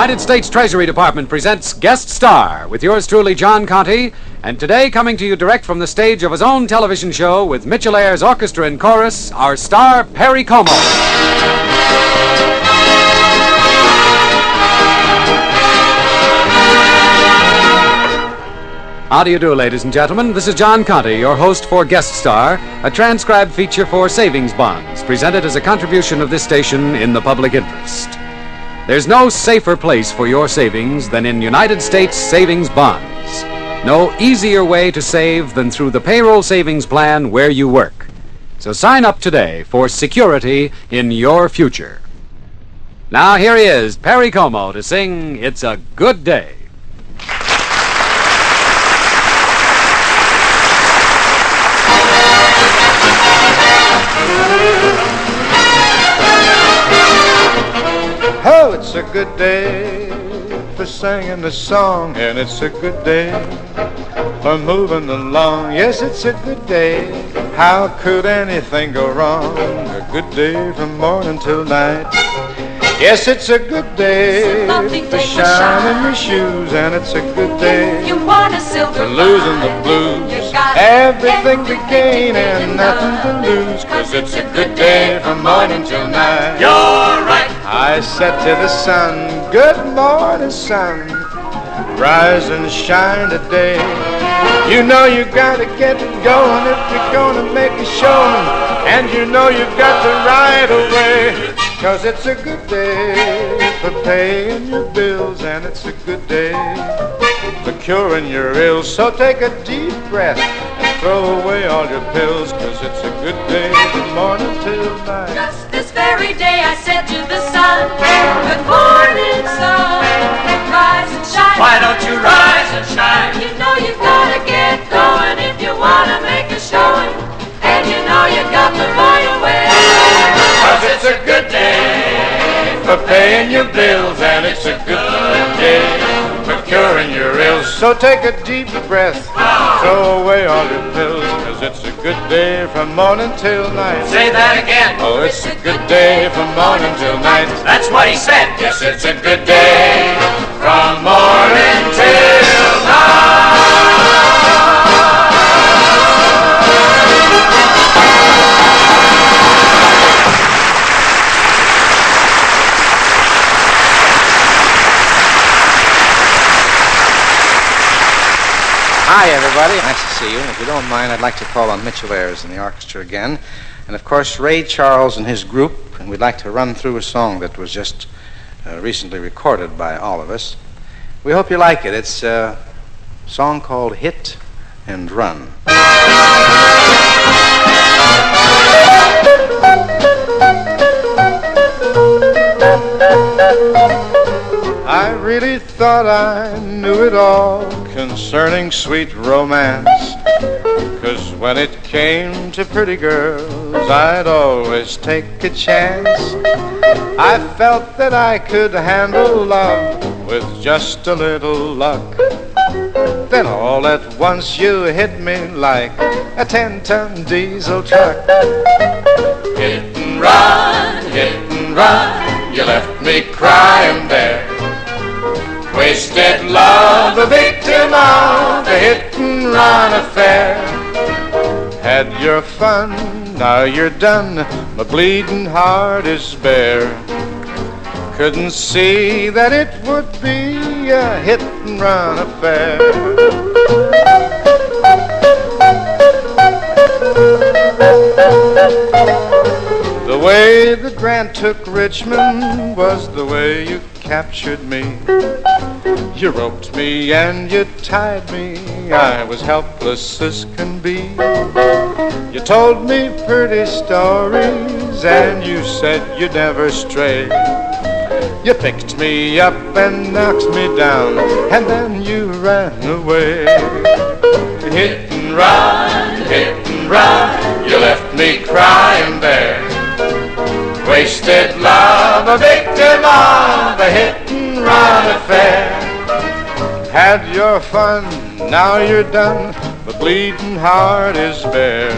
United States Treasury Department presents Guest Star with yours truly, John Conte, and today coming to you direct from the stage of his own television show with Mitchell Ayres Orchestra and Chorus, our star, Perry Como. How do you do, ladies and gentlemen? This is John Conte, your host for Guest Star, a transcribed feature for savings bonds, presented as a contribution of this station in the public interest. There's no safer place for your savings than in United States savings bonds. No easier way to save than through the payroll savings plan where you work. So sign up today for security in your future. Now here he is, Perry Como, to sing It's a Good Day. A good day for singing the song, and it's a good day for moving along. Yes, it's a good day. How could anything go wrong? A good day from morning till night. Yes, it's a good day for shining your shoes, and it's a good day You want a silver for losing the blues. Everything to gain and nothing to lose, cause it's a good day from morning till night. You're right. I said to the sun, Good morning, sun. Rise and shine today. You know you gotta get it going if you're gonna make a showing. And you know you've got to ride away. Cause it's a good day for paying your bills, and it's a good day for curing your ills. So take a deep breath and throw away all your pills. Cause it's a good day from morning till night. Just this very day I said to the sun, Good morning, sun. Rise and shine. Why don't you rise and shine? You know you've gotta get going if you wanna make a showing. And you know you've got to ride away. Cause it's a good day for paying your bills, and it's a good day for curing your ills. So take a deep breath, throw away all your pills, cause it's a good day from morning till night. Say that again. Oh, it's a good day from morning till night. That's what he said. Yes, it's a good day from morning till night. Hi, everybody. Nice to see you. Don't mind, I'd like to call on Mitchell Ayres and the orchestra again. And of course, Ray Charles and his group. And we'd like to run through a song that was just uh, recently recorded by all of us. We hope you like it. It's a song called Hit and Run. I really thought I knew it all concerning sweet romance. Cause when it came to pretty girls, I'd always take a chance. I felt that I could handle love with just a little luck. Then all at once you hit me like a 10 ton diesel truck. Hit and run, hit and run, you left me crying there. Wasted love, a victim of the hit and run affair. Had your fun, now you're done. My bleeding heart is bare. Couldn't see that it would be a hit and run affair. The way the Grant took Richmond was the way you captured me. You roped me and you tied me. I was helpless as can be. You told me pretty stories and you said you'd never stray. You picked me up and knocked me down and then you ran away. Hit and run, hit and run. You left me crying there. Wasted love, a victim of a hit and run affair. Had your fun, now you're done. The bleeding heart is bare.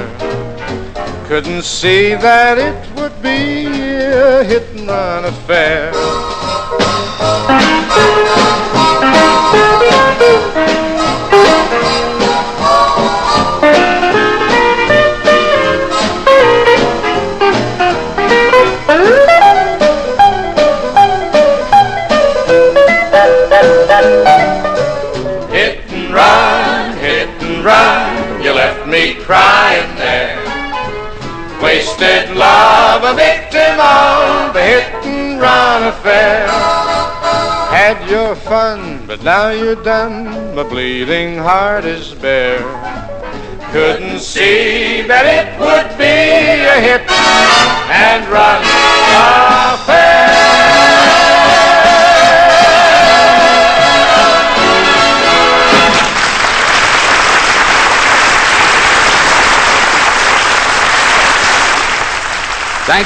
Couldn't see that it would be a hit and run affair. Run, you left me crying there. Wasted love, a victim of a hit and run affair. Had your fun, but now you're done. My bleeding heart is bare. Couldn't see that it would be a hit and run affair.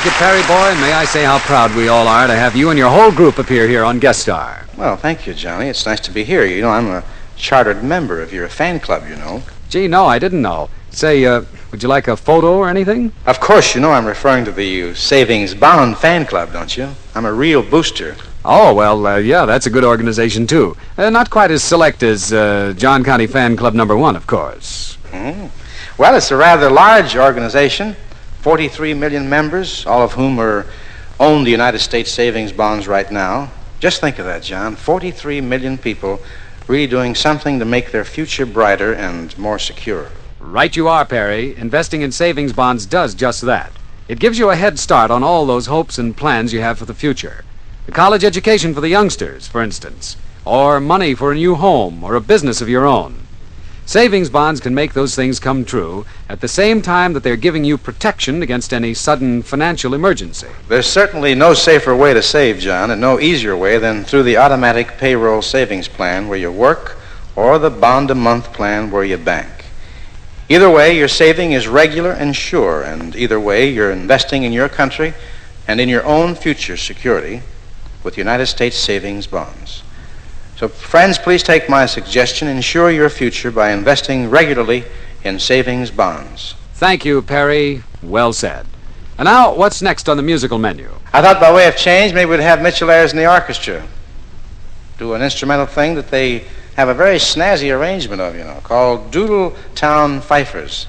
You, Perry Boy, and may I say how proud we all are to have you and your whole group appear here on Guest Star. Well, thank you, Johnny. It's nice to be here. You know, I'm a chartered member of your fan club, you know. Gee, no, I didn't know. Say, uh, would you like a photo or anything? Of course, you know I'm referring to the Savings Bond fan club, don't you? I'm a real booster. Oh, well, uh, yeah, that's a good organization, too. Uh, not quite as select as uh, John Conte Fan Club number one, of course. Mm. Well, it's a rather large organization. 43 million members, all of whom are own the United States savings bonds right now. Just think of that, John. 43 million people really doing something to make their future brighter and more secure. Right you are, Perry. Investing in savings bonds does just that. It gives you a head start on all those hopes and plans you have for the future. A college education for the youngsters, for instance, or money for a new home or a business of your own. Savings bonds can make those things come true at the same time that they're giving you protection against any sudden financial emergency. There's certainly no safer way to save, John, and no easier way than through the automatic payroll savings plan where you work or the bond a month plan where you bank. Either way, your saving is regular and sure, and either way, you're investing in your country and in your own future security with United States savings bonds. So, friends, please take my suggestion. Ensure your future by investing regularly in savings bonds. Thank you, Perry. Well said. And now, what's next on the musical menu? I thought by way of change, maybe we'd have Mitchell Ayres and the orchestra do an instrumental thing that they have a very snazzy arrangement of, you know, called Doodle Town Fifers.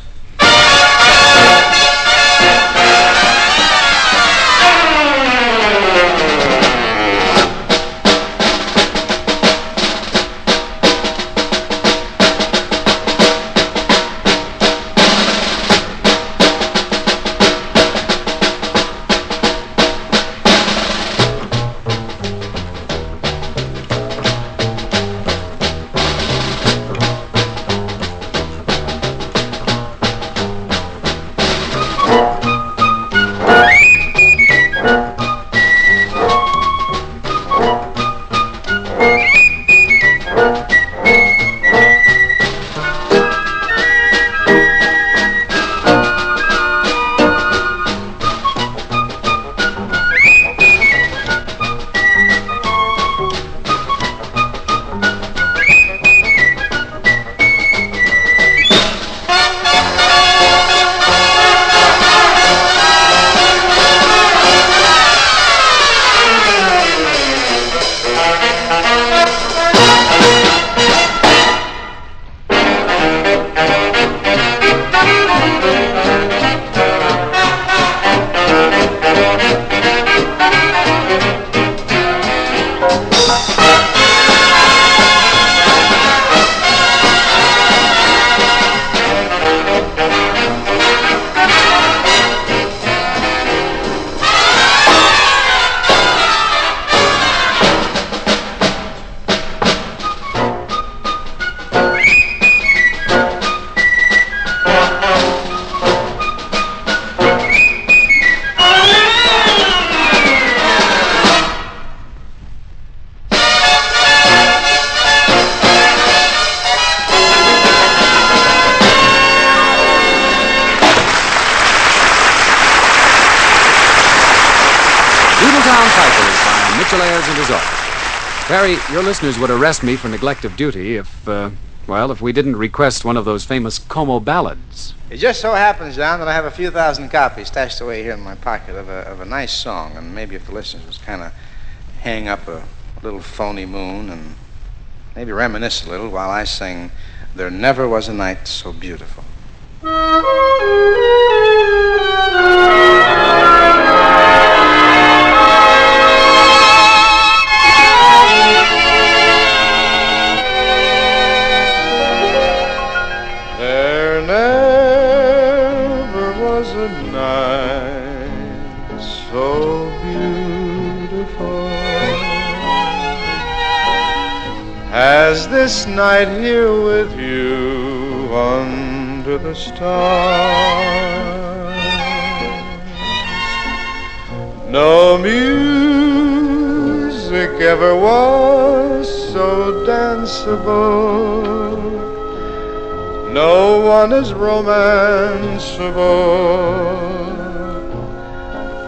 Perry, your listeners would arrest me for neglect of duty if, uh, well, if we didn't request one of those famous Como ballads. It just so happens, John, that I have a few thousand copies stashed away here in my pocket of a, of a nice song, and maybe if the listeners would kind of hang up a little phony moon and maybe reminisce a little while I sing There Never Was a Night So Beautiful. As this night here with you under the stars. No music ever was so danceable. No one is romanceable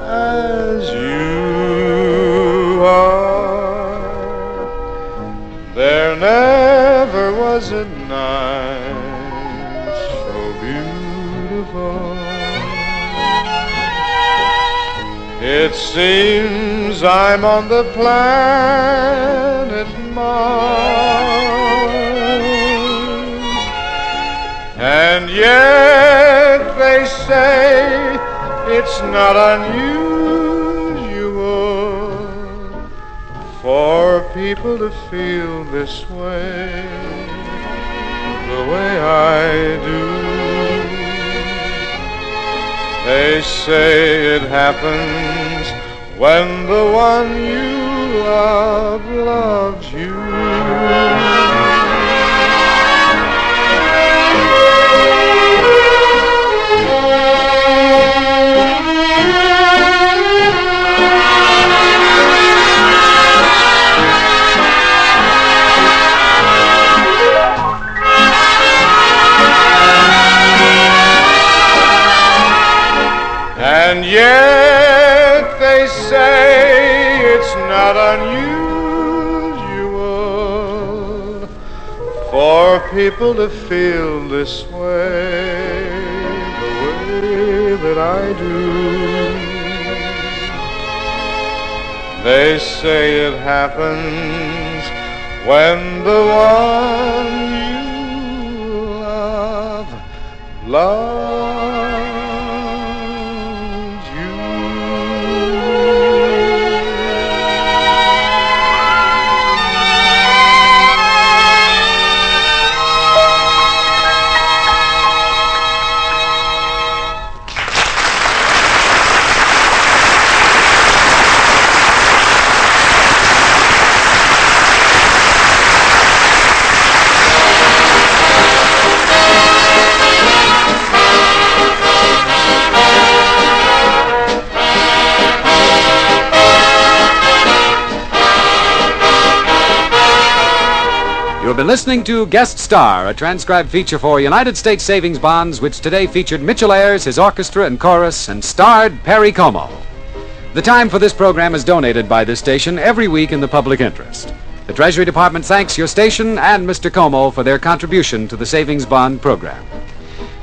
as you are. Never was a night so beautiful. It seems I'm on the planet Mars. And yet they say it's not unusual people to feel this way, the way I do. They say it happens when the one you love loves you. Yet they say it's not unusual for people to feel this way, the way that I do. They say it happens when the one you love loves listening to Guest Star, a transcribed feature for United States Savings Bonds, which today featured Mitchell Ayres, his orchestra and chorus, and starred Perry Como. The time for this program is donated by this station every week in the public interest. The Treasury Department thanks your station and Mr. Como for their contribution to the Savings Bond program.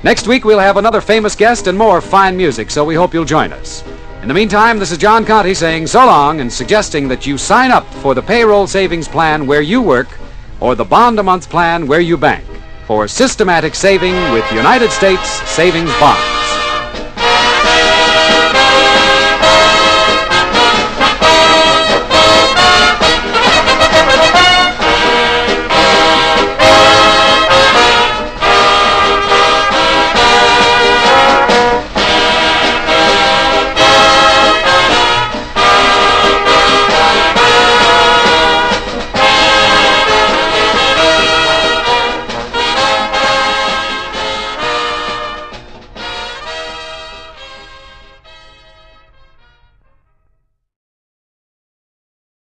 Next week, we'll have another famous guest and more fine music, so we hope you'll join us. In the meantime, this is John Conte saying so long and suggesting that you sign up for the payroll savings plan where you work or the bond a month plan where you bank for systematic saving with United States Savings Bonds.